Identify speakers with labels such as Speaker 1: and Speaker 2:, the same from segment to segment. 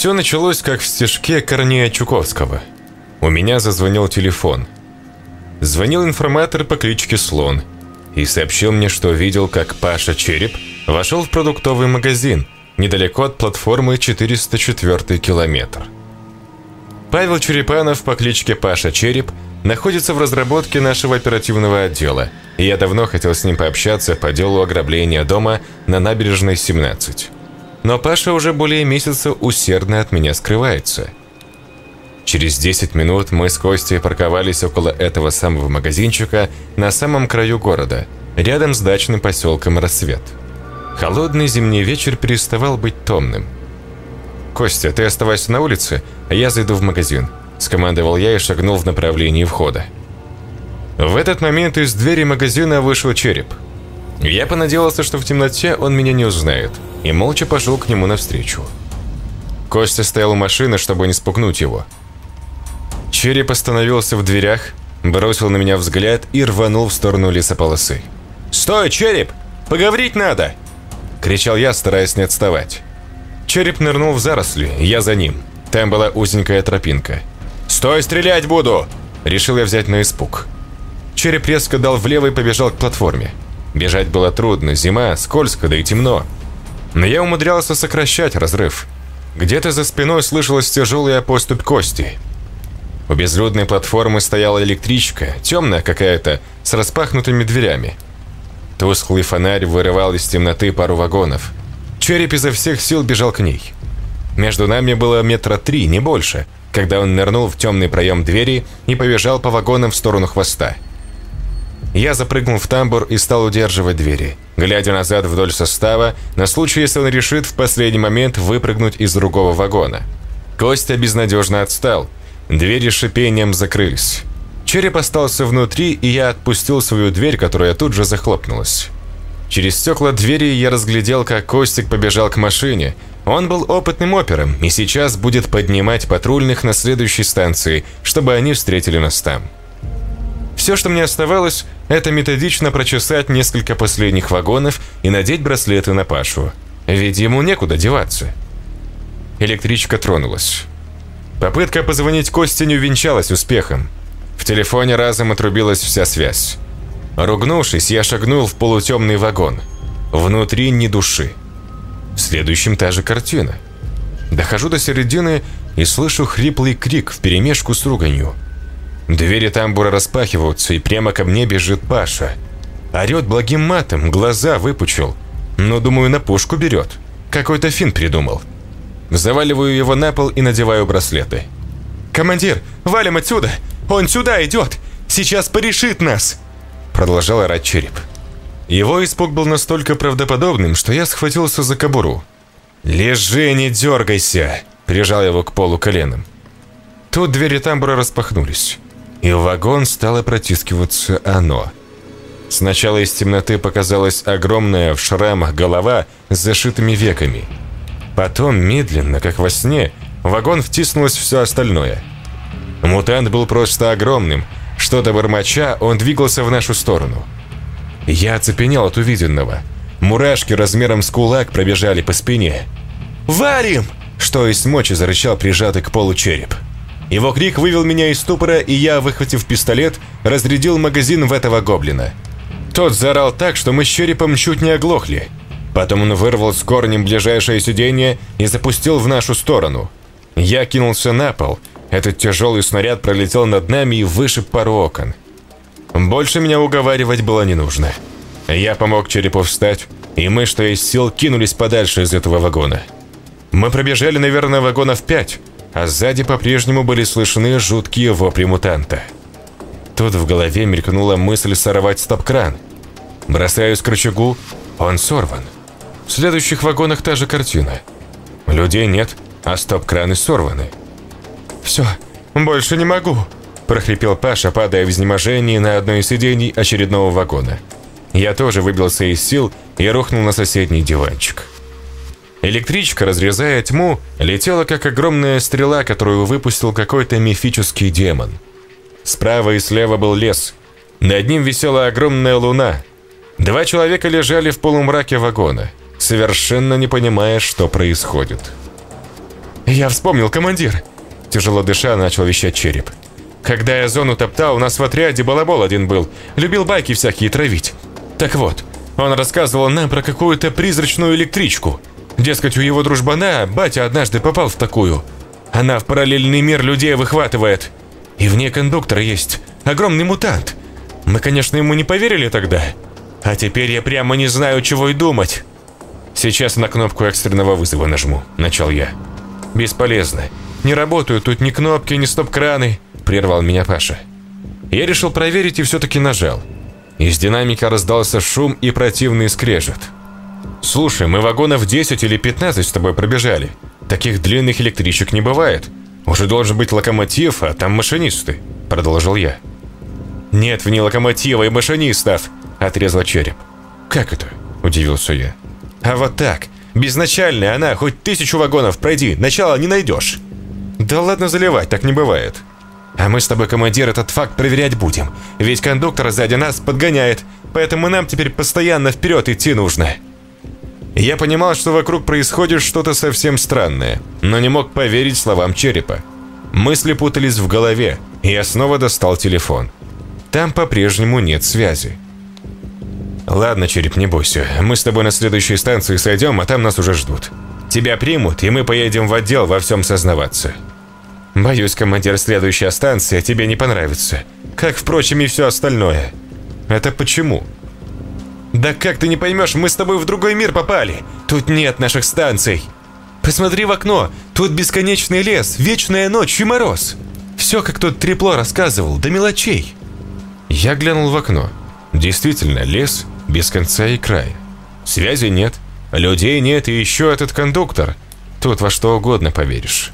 Speaker 1: Все началось как в стежке Корнея Чуковского. У меня зазвонил телефон. Звонил информатор по кличке Слон и сообщил мне, что видел, как Паша Череп вошел в продуктовый магазин недалеко от платформы 404 километр. Павел Черепанов по кличке Паша Череп находится в разработке нашего оперативного отдела, и я давно хотел с ним пообщаться по делу ограбления дома на набережной 17. Но Паша уже более месяца усердно от меня скрывается. Через 10 минут мы с Костей парковались около этого самого магазинчика на самом краю города, рядом с дачным поселком «Рассвет». Холодный зимний вечер переставал быть томным. «Костя, ты оставайся на улице, а я зайду в магазин», – скомандовал я и шагнул в направлении входа. В этот момент из двери магазина вышел череп. Я понадеялся, что в темноте он меня не узнает, и молча пошел к нему навстречу. Костя стоял у машины, чтобы не спугнуть его. Череп остановился в дверях, бросил на меня взгляд и рванул в сторону лесополосы. «Стой, Череп! Поговорить надо!» – кричал я, стараясь не отставать. Череп нырнул в заросли, я за ним. Там была узенькая тропинка. «Стой, стрелять буду!» – решил я взять на испуг. Череп резко дал влево и побежал к платформе. Бежать было трудно, зима, скользко, да и темно. Но я умудрялся сокращать разрыв. Где-то за спиной слышалась тяжелая поступь кости. У безлюдной платформы стояла электричка, темная какая-то, с распахнутыми дверями. Тусклый фонарь вырывал из темноты пару вагонов. Череп изо всех сил бежал к ней. Между нами было метра три, не больше, когда он нырнул в темный проем двери и побежал по вагонам в сторону хвоста. Я запрыгнул в тамбур и стал удерживать двери, глядя назад вдоль состава, на случай, если он решит в последний момент выпрыгнуть из другого вагона. Костя безнадежно отстал. Двери шипением закрылись. Череп остался внутри, и я отпустил свою дверь, которая тут же захлопнулась. Через стекла двери я разглядел, как Костик побежал к машине. Он был опытным опером и сейчас будет поднимать патрульных на следующей станции, чтобы они встретили нас там. Все, что мне оставалось, это методично прочесать несколько последних вагонов и надеть браслеты на Пашу. Ведь ему некуда деваться. Электричка тронулась. Попытка позвонить Косте не увенчалась успехом. В телефоне разом отрубилась вся связь. Ругнувшись, я шагнул в полутемный вагон. Внутри ни души. В следующем та же картина. Дохожу до середины и слышу хриплый крик вперемешку с руганью. Двери тамбура распахиваются, и прямо ко мне бежит Паша. Орет благим матом, глаза выпучил. Но, думаю, на пушку берет. Какой-то фин придумал. Заваливаю его на пол и надеваю браслеты. «Командир, валим отсюда! Он сюда идет! Сейчас порешит нас!» Продолжал орать череп. Его испуг был настолько правдоподобным, что я схватился за кобуру. «Лежи, не дергайся!» Прижал его к полу коленом. Тут двери тамбура распахнулись, и в вагон стало протискиваться оно. Сначала из темноты показалась огромная в шрамах голова с зашитыми веками. Потом, медленно, как во сне, в вагон втиснулось все остальное – Мутант был просто огромным. Что-то бормоча, он двигался в нашу сторону. Я оцепенел от увиденного. Мурашки размером с кулак пробежали по спине. «Варим!» Что из мочи зарычал прижатый к полу череп. Его крик вывел меня из ступора, и я, выхватив пистолет, разрядил магазин в этого гоблина. Тот заорал так, что мы с черепом чуть не оглохли. Потом он вырвал с корнем ближайшее сиденье и запустил в нашу сторону. Я кинулся на пол, этот тяжелый снаряд пролетел над нами и вышиб пару окон. Больше меня уговаривать было не нужно. Я помог черепу встать, и мы, что есть сил, кинулись подальше из этого вагона. Мы пробежали, наверное, вагонов пять, а сзади по-прежнему были слышны жуткие вопли мутанта. Тут в голове мелькнула мысль сорвать стоп-кран. Бросаюсь к рычагу, он сорван. В следующих вагонах та же картина. Людей нет, а стоп-краны сорваны. «Все, больше не могу», – прохрипел Паша, падая в изнеможении на одно из сидений очередного вагона. Я тоже выбился из сил и рухнул на соседний диванчик. Электричка, разрезая тьму, летела как огромная стрела, которую выпустил какой-то мифический демон. Справа и слева был лес. Над ним висела огромная луна. Два человека лежали в полумраке вагона, совершенно не понимая, что происходит. «Я вспомнил, командир!» Тяжело дыша, начал вещать череп. «Когда я зону топтал, у нас в отряде балабол один был. Любил байки всякие травить. Так вот, он рассказывал нам про какую-то призрачную электричку. Дескать, у его дружбана батя однажды попал в такую. Она в параллельный мир людей выхватывает. И в ней кондуктор есть. Огромный мутант. Мы, конечно, ему не поверили тогда. А теперь я прямо не знаю, чего и думать. Сейчас на кнопку экстренного вызова нажму, начал я. Бесполезно. Не работают тут ни кнопки, ни стоп-краны, прервал меня Паша. Я решил проверить и все-таки нажал. Из динамика раздался шум и противный скрежет. «Слушай, мы вагонов 10 или 15 с тобой пробежали. Таких длинных электричек не бывает. Уже должен быть локомотив, а там машинисты», – продолжил я. «Нет в ней локомотива и машинистов», – отрезал череп. «Как это?» – удивился я. А вот так. Безначальная она, хоть тысячу вагонов пройди, начала не найдешь. Да ладно заливать, так не бывает. А мы с тобой, командир, этот факт проверять будем. Ведь кондуктор сзади нас подгоняет, поэтому нам теперь постоянно вперед идти нужно. Я понимал, что вокруг происходит что-то совсем странное, но не мог поверить словам черепа. Мысли путались в голове, и я снова достал телефон. Там по-прежнему нет связи. «Ладно, Череп, не бойся. Мы с тобой на следующей станции сойдем, а там нас уже ждут. Тебя примут, и мы поедем в отдел во всем сознаваться». «Боюсь, командир, следующая станция тебе не понравится. Как, впрочем, и все остальное». «Это почему?» «Да как ты не поймешь, мы с тобой в другой мир попали. Тут нет наших станций. Посмотри в окно, тут бесконечный лес, вечная ночь и мороз. Все, как тот трепло рассказывал, до мелочей». Я глянул в окно. Действительно, лес без конца и края. Связи нет, людей нет и еще этот кондуктор. Тут во что угодно поверишь.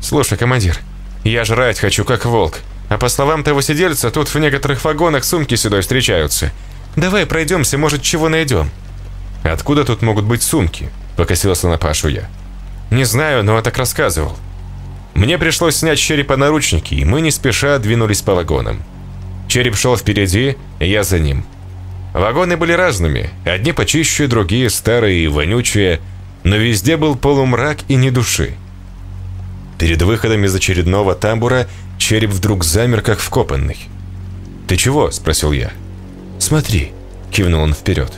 Speaker 1: Слушай, командир, я жрать хочу как волк. А по словам того сидельца, тут в некоторых вагонах сумки сюда встречаются. Давай пройдемся, может, чего найдем. Откуда тут могут быть сумки? Покосился на Пашу я. Не знаю, но он так рассказывал. Мне пришлось снять черепа наручники, и мы не спеша двинулись по вагонам. Череп шел впереди, я за ним. Вагоны были разными, одни почище, другие старые и вонючие, но везде был полумрак и ни души. Перед выходом из очередного тамбура череп вдруг замер, как вкопанный. «Ты чего?» – спросил я. «Смотри», – кивнул он вперед.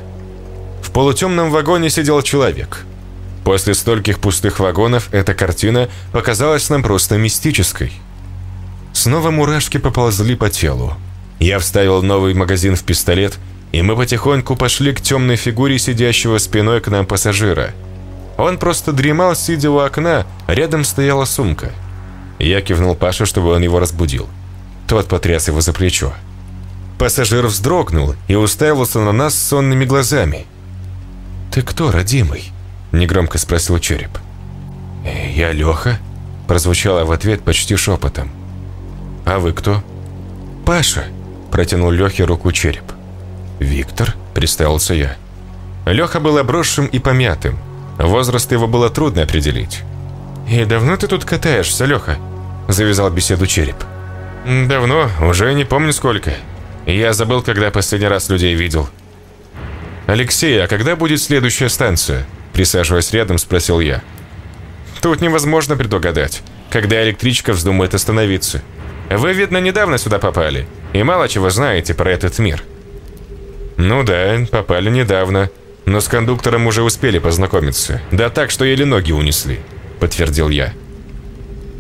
Speaker 1: В полутемном вагоне сидел человек. После стольких пустых вагонов эта картина показалась нам просто мистической. Снова мурашки поползли по телу. Я вставил новый магазин в пистолет – и мы потихоньку пошли к темной фигуре сидящего спиной к нам пассажира. Он просто дремал, сидя у окна, рядом стояла сумка. Я кивнул Паше, чтобы он его разбудил. Тот потряс его за плечо. Пассажир вздрогнул и уставился на нас сонными глазами. «Ты кто, родимый?» – негромко спросил Череп. «Я Леха», – прозвучало в ответ почти шепотом. «А вы кто?» «Паша», – протянул Лехе руку Череп. «Виктор?» – представился я. Леха был обросшим и помятым. Возраст его было трудно определить. «И давно ты тут катаешься, Леха?» – завязал беседу череп. «Давно, уже не помню сколько. Я забыл, когда последний раз людей видел». «Алексей, а когда будет следующая станция?» Присаживаясь рядом, спросил я. «Тут невозможно предугадать, когда электричка вздумает остановиться. Вы, видно, недавно сюда попали, и мало чего знаете про этот мир». «Ну да, попали недавно. Но с кондуктором уже успели познакомиться. Да так, что еле ноги унесли», — подтвердил я.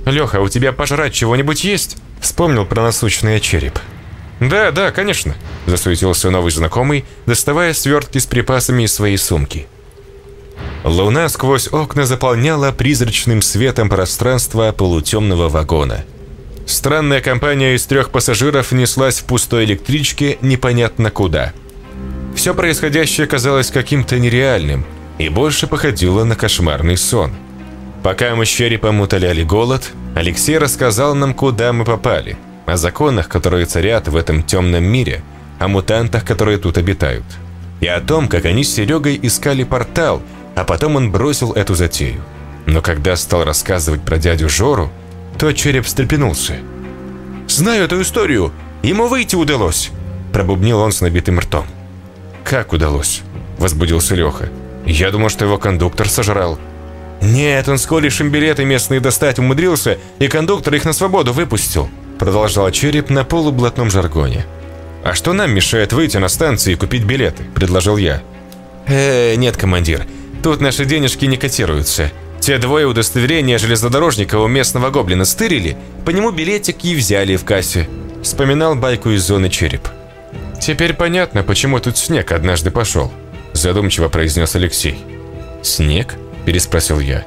Speaker 1: «Леха, у тебя пожрать чего-нибудь есть?» Вспомнил про насущный череп. «Да, да, конечно», – засуетился новый знакомый, доставая свертки с припасами из своей сумки. Луна сквозь окна заполняла призрачным светом пространство полутемного вагона. Странная компания из трех пассажиров неслась в пустой электричке непонятно куда – все происходящее казалось каким-то нереальным и больше походило на кошмарный сон. Пока мы с черепом утоляли голод, Алексей рассказал нам, куда мы попали, о законах, которые царят в этом темном мире, о мутантах, которые тут обитают, и о том, как они с Серегой искали портал, а потом он бросил эту затею. Но когда стал рассказывать про дядю Жору, то череп встрепенулся. «Знаю эту историю! Ему выйти удалось!» Пробубнил он с набитым ртом. «Как удалось?» – возбудился Леха. «Я думал, что его кондуктор сожрал». «Нет, он с колешем билеты местные достать умудрился, и кондуктор их на свободу выпустил», продолжал Череп на полублатном жаргоне. «А что нам мешает выйти на станцию и купить билеты?» – предложил я. «Э, нет, командир, тут наши денежки не котируются. Те двое удостоверения железнодорожника у местного гоблина стырили, по нему билетик и взяли в кассе», – вспоминал байку из зоны Череп. «Теперь понятно, почему тут снег однажды пошел», – задумчиво произнес Алексей. «Снег?» – переспросил я.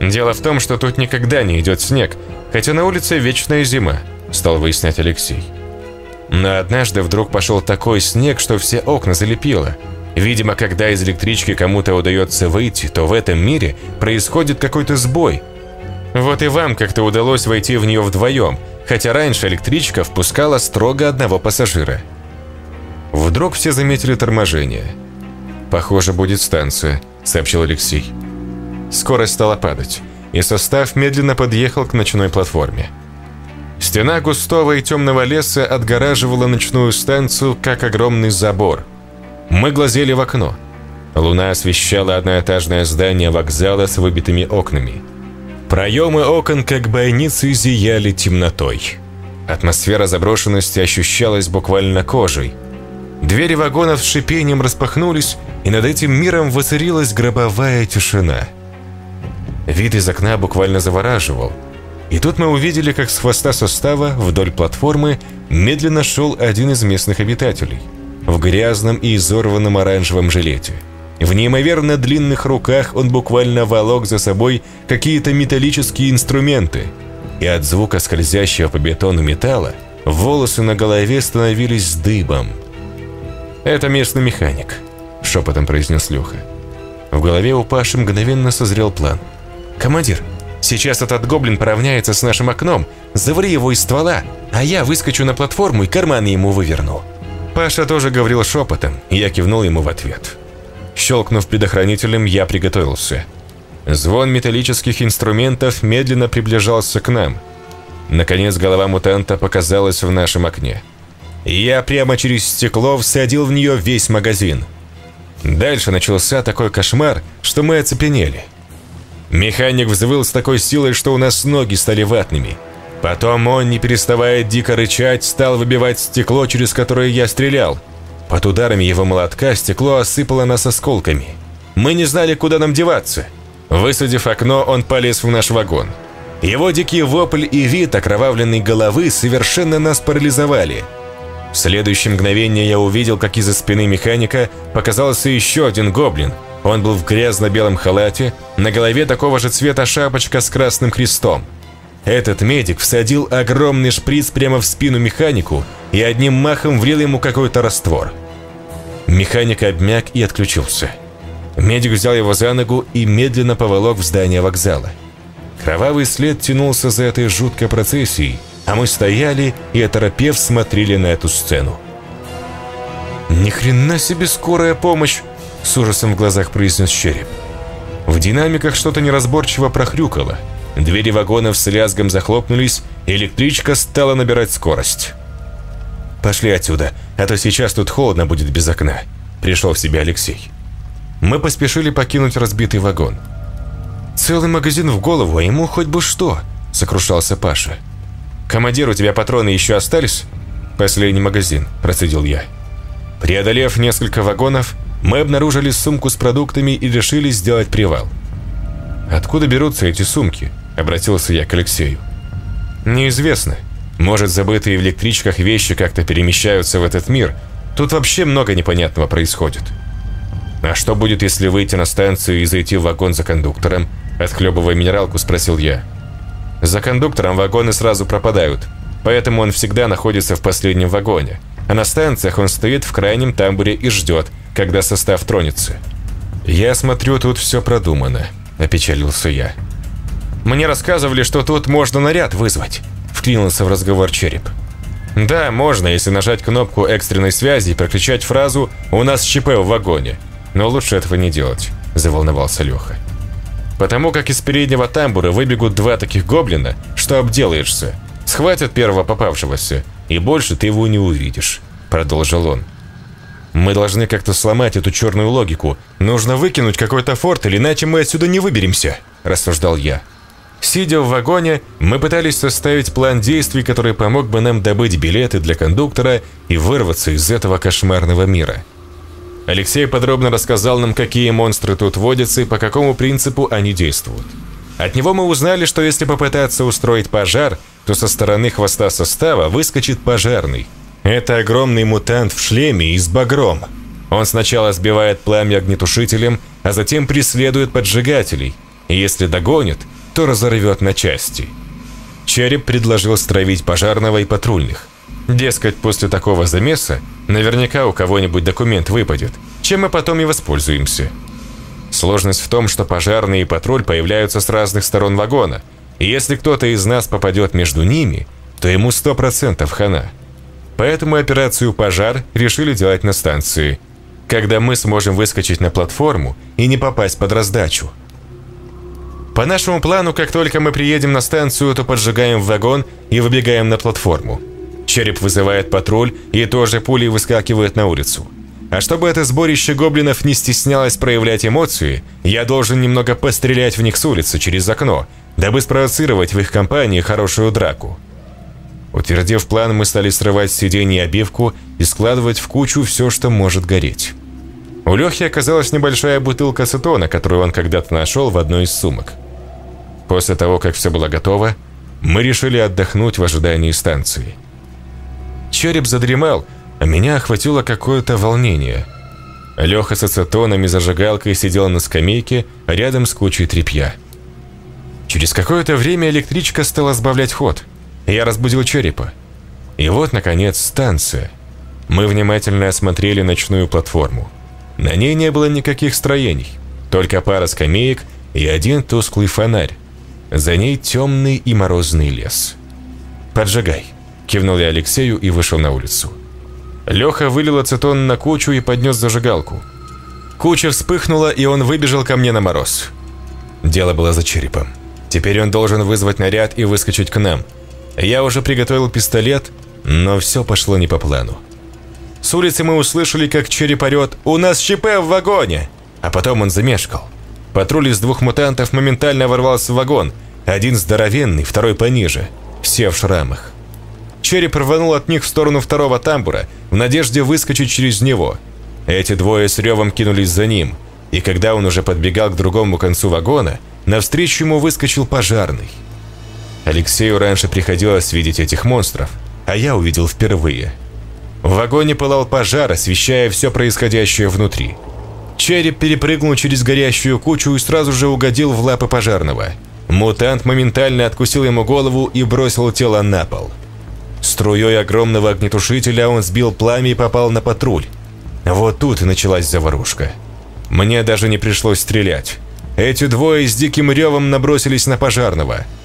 Speaker 1: «Дело в том, что тут никогда не идет снег, хотя на улице вечная зима», – стал выяснять Алексей. Но однажды вдруг пошел такой снег, что все окна залепило. Видимо, когда из электрички кому-то удается выйти, то в этом мире происходит какой-то сбой. Вот и вам как-то удалось войти в нее вдвоем, хотя раньше электричка впускала строго одного пассажира. Вдруг все заметили торможение. «Похоже, будет станция», — сообщил Алексей. Скорость стала падать, и состав медленно подъехал к ночной платформе. Стена густого и темного леса отгораживала ночную станцию, как огромный забор. Мы глазели в окно. Луна освещала одноэтажное здание вокзала с выбитыми окнами. Проемы окон, как бойницы, зияли темнотой. Атмосфера заброшенности ощущалась буквально кожей. Двери вагонов с шипением распахнулись, и над этим миром воцарилась гробовая тишина. Вид из окна буквально завораживал – и тут мы увидели, как с хвоста состава вдоль платформы медленно шел один из местных обитателей в грязном и изорванном оранжевом жилете. В неимоверно длинных руках он буквально волок за собой какие-то металлические инструменты, и от звука скользящего по бетону металла волосы на голове становились дыбом. «Это местный механик», — шепотом произнес Леха. В голове у Паши мгновенно созрел план. «Командир, Сейчас этот гоблин поравняется с нашим окном, заври его из ствола, а я выскочу на платформу и карманы ему выверну». Паша тоже говорил шепотом, я кивнул ему в ответ. Щелкнув предохранителем, я приготовился. Звон металлических инструментов медленно приближался к нам. Наконец голова мутанта показалась в нашем окне. Я прямо через стекло всадил в нее весь магазин. Дальше начался такой кошмар, что мы оцепенели – Механик взвыл с такой силой, что у нас ноги стали ватными. Потом он, не переставая дико рычать, стал выбивать стекло, через которое я стрелял. Под ударами его молотка стекло осыпало нас осколками. Мы не знали, куда нам деваться. Высадив окно, он полез в наш вагон. Его дикий вопль и вид окровавленной головы совершенно нас парализовали. В следующее мгновение я увидел, как из-за спины механика показался еще один гоблин – он был в грязно-белом халате, на голове такого же цвета шапочка с красным крестом. Этот медик всадил огромный шприц прямо в спину механику и одним махом влил ему какой-то раствор. Механик обмяк и отключился. Медик взял его за ногу и медленно поволок в здание вокзала. Кровавый след тянулся за этой жуткой процессией, а мы стояли и оторопев смотрели на эту сцену. «Ни хрена себе скорая помощь!» С ужасом в глазах произнес череп. В динамиках что-то неразборчиво прохрюкало. Двери вагонов с лязгом захлопнулись, и электричка стала набирать скорость. «Пошли отсюда, а то сейчас тут холодно будет без окна», – пришел в себя Алексей. Мы поспешили покинуть разбитый вагон. «Целый магазин в голову, а ему хоть бы что», – сокрушался Паша. «Командир, у тебя патроны еще остались?» «Последний магазин», – процедил я. Преодолев несколько вагонов, мы обнаружили сумку с продуктами и решили сделать привал. «Откуда берутся эти сумки?» – обратился я к Алексею. «Неизвестно. Может, забытые в электричках вещи как-то перемещаются в этот мир. Тут вообще много непонятного происходит». «А что будет, если выйти на станцию и зайти в вагон за кондуктором?» Отхлебывая минералку, спросил я. «За кондуктором вагоны сразу пропадают, поэтому он всегда находится в последнем вагоне, а на станциях он стоит в крайнем тамбуре и ждет, когда состав тронется. «Я смотрю, тут все продумано», – опечалился я. «Мне рассказывали, что тут можно наряд вызвать», – вклинился в разговор череп. «Да, можно, если нажать кнопку экстренной связи и прокричать фразу «У нас ЧП в вагоне». Но лучше этого не делать», – заволновался Леха. «Потому как из переднего тамбура выбегут два таких гоблина, что обделаешься. Схватят первого попавшегося, и больше ты его не увидишь», – продолжил он. Мы должны как-то сломать эту черную логику. Нужно выкинуть какой-то форт, или иначе мы отсюда не выберемся», – рассуждал я. Сидя в вагоне, мы пытались составить план действий, который помог бы нам добыть билеты для кондуктора и вырваться из этого кошмарного мира. Алексей подробно рассказал нам, какие монстры тут водятся и по какому принципу они действуют. От него мы узнали, что если попытаться устроить пожар, то со стороны хвоста состава выскочит пожарный. Это огромный мутант в шлеме и с багром. Он сначала сбивает пламя огнетушителем, а затем преследует поджигателей. И если догонит, то разорвет на части. Череп предложил стравить пожарного и патрульных. Дескать, после такого замеса наверняка у кого-нибудь документ выпадет, чем мы потом и воспользуемся. Сложность в том, что пожарные и патруль появляются с разных сторон вагона, и если кто-то из нас попадет между ними, то ему 100% хана. Поэтому операцию «Пожар» решили делать на станции, когда мы сможем выскочить на платформу и не попасть под раздачу. По нашему плану, как только мы приедем на станцию, то поджигаем вагон и выбегаем на платформу. Череп вызывает патруль и тоже пулей выскакивает на улицу. А чтобы это сборище гоблинов не стеснялось проявлять эмоции, я должен немного пострелять в них с улицы через окно, дабы спровоцировать в их компании хорошую драку. Утвердив план, мы стали срывать с сидений обивку и складывать в кучу все, что может гореть. У Лехи оказалась небольшая бутылка ацетона, которую он когда-то нашел в одной из сумок. После того, как все было готово, мы решили отдохнуть в ожидании станции. Череп задремал, а меня охватило какое-то волнение. Леха с ацетоном и зажигалкой сидел на скамейке рядом с кучей тряпья. Через какое-то время электричка стала сбавлять ход – я разбудил черепа. И вот, наконец, станция. Мы внимательно осмотрели ночную платформу. На ней не было никаких строений, только пара скамеек и один тусклый фонарь. За ней темный и морозный лес. «Поджигай», – кивнул я Алексею и вышел на улицу. Леха вылил ацетон на кучу и поднес зажигалку. Куча вспыхнула, и он выбежал ко мне на мороз. Дело было за черепом. Теперь он должен вызвать наряд и выскочить к нам – я уже приготовил пистолет, но все пошло не по плану. С улицы мы услышали, как череп орет «У нас ЧП в вагоне!» А потом он замешкал. Патруль из двух мутантов моментально ворвался в вагон. Один здоровенный, второй пониже. Все в шрамах. Череп рванул от них в сторону второго тамбура, в надежде выскочить через него. Эти двое с ревом кинулись за ним, и когда он уже подбегал к другому концу вагона, навстречу ему выскочил пожарный. Алексею раньше приходилось видеть этих монстров, а я увидел впервые. В вагоне пылал пожар, освещая все происходящее внутри. Череп перепрыгнул через горящую кучу и сразу же угодил в лапы пожарного. Мутант моментально откусил ему голову и бросил тело на пол. Струей огромного огнетушителя он сбил пламя и попал на патруль. Вот тут и началась заварушка. Мне даже не пришлось стрелять. Эти двое с диким ревом набросились на пожарного –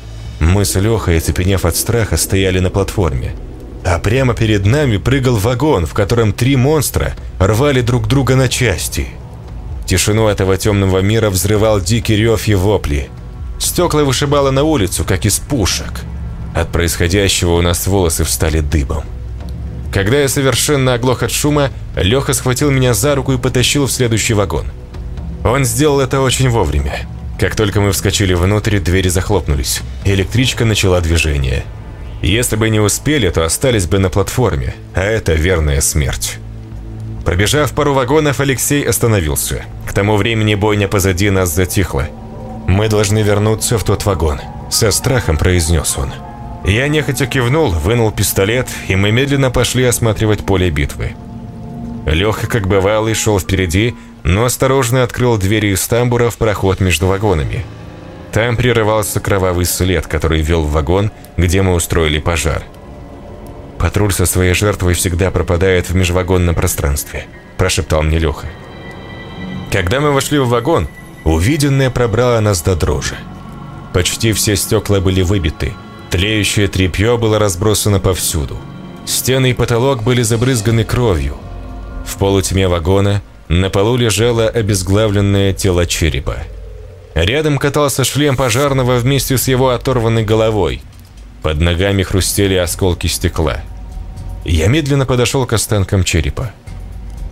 Speaker 1: мы с Лехой, оцепенев от страха, стояли на платформе. А прямо перед нами прыгал вагон, в котором три монстра рвали друг друга на части. Тишину этого темного мира взрывал дикий рев и вопли. Стекла вышибало на улицу, как из пушек. От происходящего у нас волосы встали дыбом. Когда я совершенно оглох от шума, Леха схватил меня за руку и потащил в следующий вагон. Он сделал это очень вовремя. Как только мы вскочили внутрь, двери захлопнулись, электричка начала движение. Если бы не успели, то остались бы на платформе, а это верная смерть. Пробежав пару вагонов, Алексей остановился. К тому времени бойня позади нас затихла. «Мы должны вернуться в тот вагон», – со страхом произнес он. Я нехотя кивнул, вынул пистолет, и мы медленно пошли осматривать поле битвы. Леха, как бывалый, шел впереди, но осторожно открыл двери из тамбура в проход между вагонами. Там прерывался кровавый след, который вел в вагон, где мы устроили пожар. «Патруль со своей жертвой всегда пропадает в межвагонном пространстве», – прошептал мне Леха. Когда мы вошли в вагон, увиденное пробрало нас до дрожи. Почти все стекла были выбиты, тлеющее тряпье было разбросано повсюду. Стены и потолок были забрызганы кровью. В полутьме вагона на полу лежало обезглавленное тело черепа. Рядом катался шлем пожарного вместе с его оторванной головой. Под ногами хрустели осколки стекла. Я медленно подошел к останкам черепа.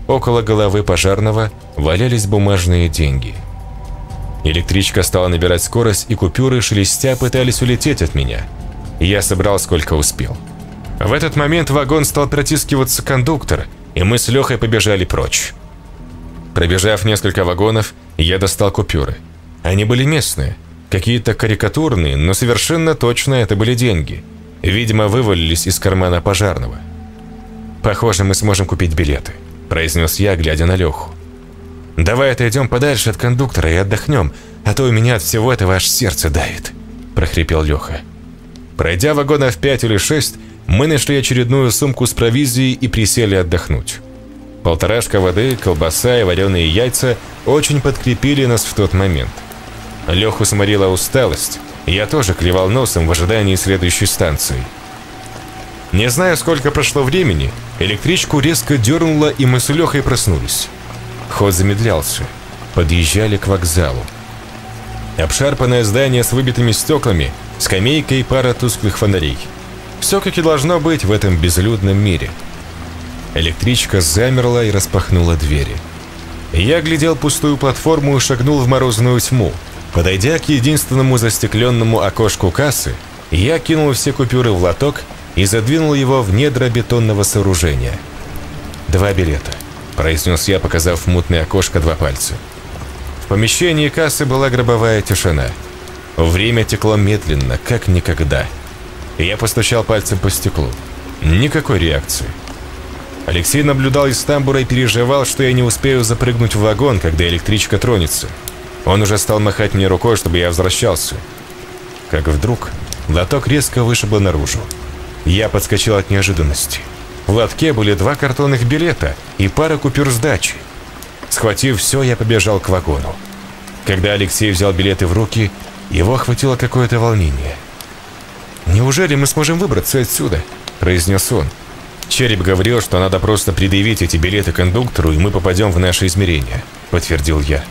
Speaker 1: около головы пожарного валялись бумажные деньги. Электричка стала набирать скорость, и купюры шелестя пытались улететь от меня. Я собрал сколько успел. В этот момент вагон стал протискиваться кондуктор, и мы с Лехой побежали прочь. Пробежав несколько вагонов, я достал купюры. Они были местные, какие-то карикатурные, но совершенно точно это были деньги. Видимо, вывалились из кармана пожарного. «Похоже, мы сможем купить билеты», – произнес я, глядя на Леху. «Давай отойдем подальше от кондуктора и отдохнем, а то у меня от всего этого аж сердце давит», – прохрипел Леха. Пройдя вагонов пять или шесть, мы нашли очередную сумку с провизией и присели отдохнуть. Полторашка воды, колбаса и вареные яйца очень подкрепили нас в тот момент. Леху сморила усталость, я тоже клевал носом в ожидании следующей станции. Не знаю, сколько прошло времени, электричку резко дернуло, и мы с Лехой проснулись. Ход замедлялся. Подъезжали к вокзалу. Обшарпанное здание с выбитыми стеклами, скамейка и пара тусклых фонарей – все как и должно быть в этом безлюдном мире. Электричка замерла и распахнула двери. Я глядел пустую платформу и шагнул в морозную тьму. Подойдя к единственному застекленному окошку кассы, я кинул все купюры в лоток и задвинул его в недра бетонного сооружения. «Два билета», – произнес я, показав в мутное окошко два пальца. В помещении кассы была гробовая тишина. Время текло медленно, как никогда – я постучал пальцем по стеклу. Никакой реакции. Алексей наблюдал из тамбура и переживал, что я не успею запрыгнуть в вагон, когда электричка тронется. Он уже стал махать мне рукой, чтобы я возвращался. Как вдруг лоток резко вышибло наружу. Я подскочил от неожиданности. В лотке были два картонных билета и пара купюр сдачи. Схватив все, я побежал к вагону. Когда Алексей взял билеты в руки, его охватило какое-то волнение – «Неужели мы сможем выбраться отсюда?» – произнес он. «Череп говорил, что надо просто предъявить эти билеты кондуктору, и мы попадем в наше измерение», – подтвердил я.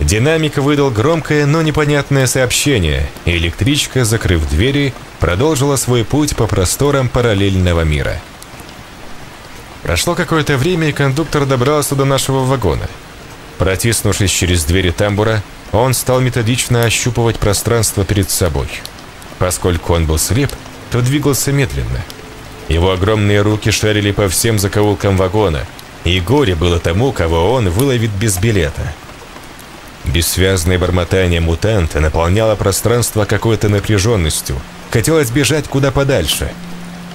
Speaker 1: Динамик выдал громкое, но непонятное сообщение, и электричка, закрыв двери, продолжила свой путь по просторам параллельного мира. Прошло какое-то время, и кондуктор добрался до нашего вагона. Протиснувшись через двери тамбура, он стал методично ощупывать пространство перед собой – Поскольку он был слеп, то двигался медленно. Его огромные руки шарили по всем закоулкам вагона, и горе было тому, кого он выловит без билета. Бессвязное бормотание мутанта наполняло пространство какой-то напряженностью. Хотелось бежать куда подальше.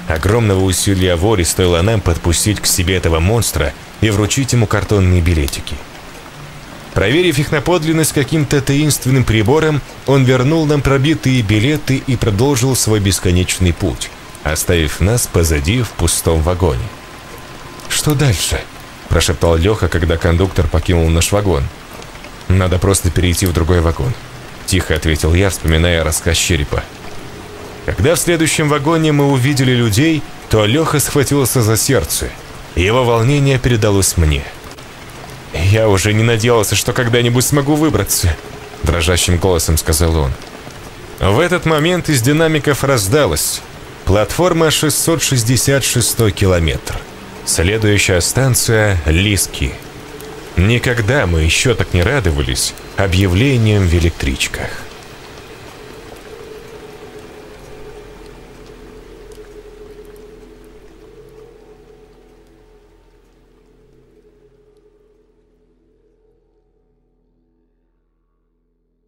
Speaker 1: Огромного усилия воли стоило нам подпустить к себе этого монстра и вручить ему картонные билетики. Проверив их на подлинность каким-то таинственным прибором, он вернул нам пробитые билеты и продолжил свой бесконечный путь, оставив нас позади в пустом вагоне. «Что дальше?» – прошептал Леха, когда кондуктор покинул наш вагон. «Надо просто перейти в другой вагон», – тихо ответил я, вспоминая рассказ Черепа. Когда в следующем вагоне мы увидели людей, то Леха схватился за сердце. Его волнение передалось мне – «Я уже не надеялся, что когда-нибудь смогу выбраться», – дрожащим голосом сказал он. В этот момент из динамиков раздалось «Платформа 666 километр. Следующая станция – Лиски». Никогда мы еще так не радовались объявлениям в электричках.